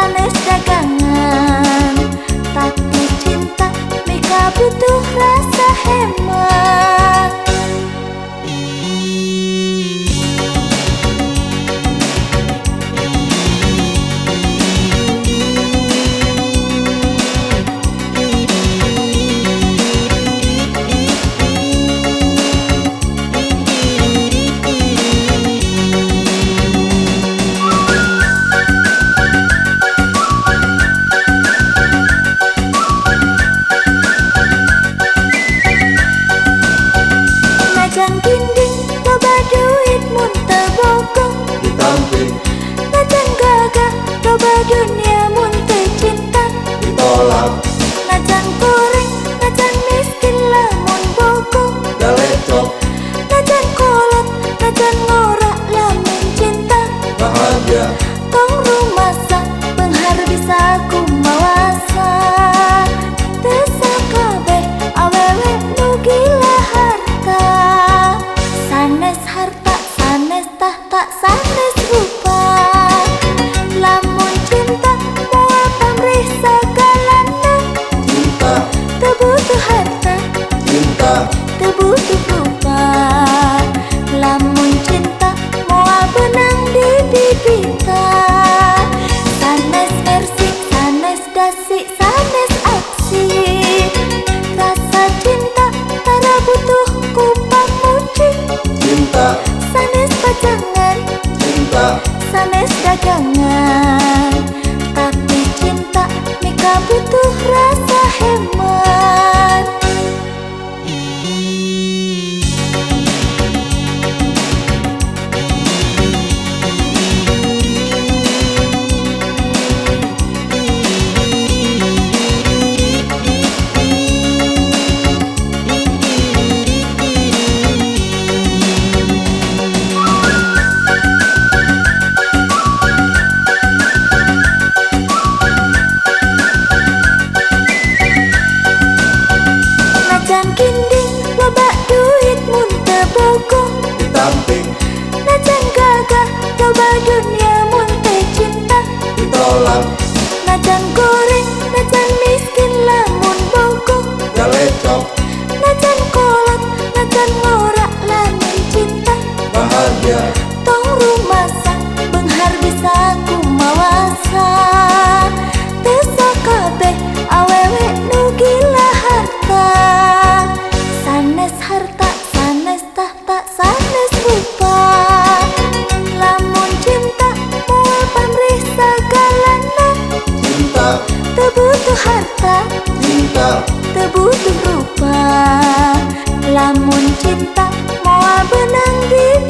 θα λες κακά tak salah manis dagangan. Tapi cinta Mika butuh rasa hemat. Najan goreng, najan miskin lamun bokok nacan Najan kolak, najan ngorak lamun cinta. Bahagia. Tong rumah Tak butuh harta. Cinta. Tak butuh rupa. Lamun cinta Mau benang di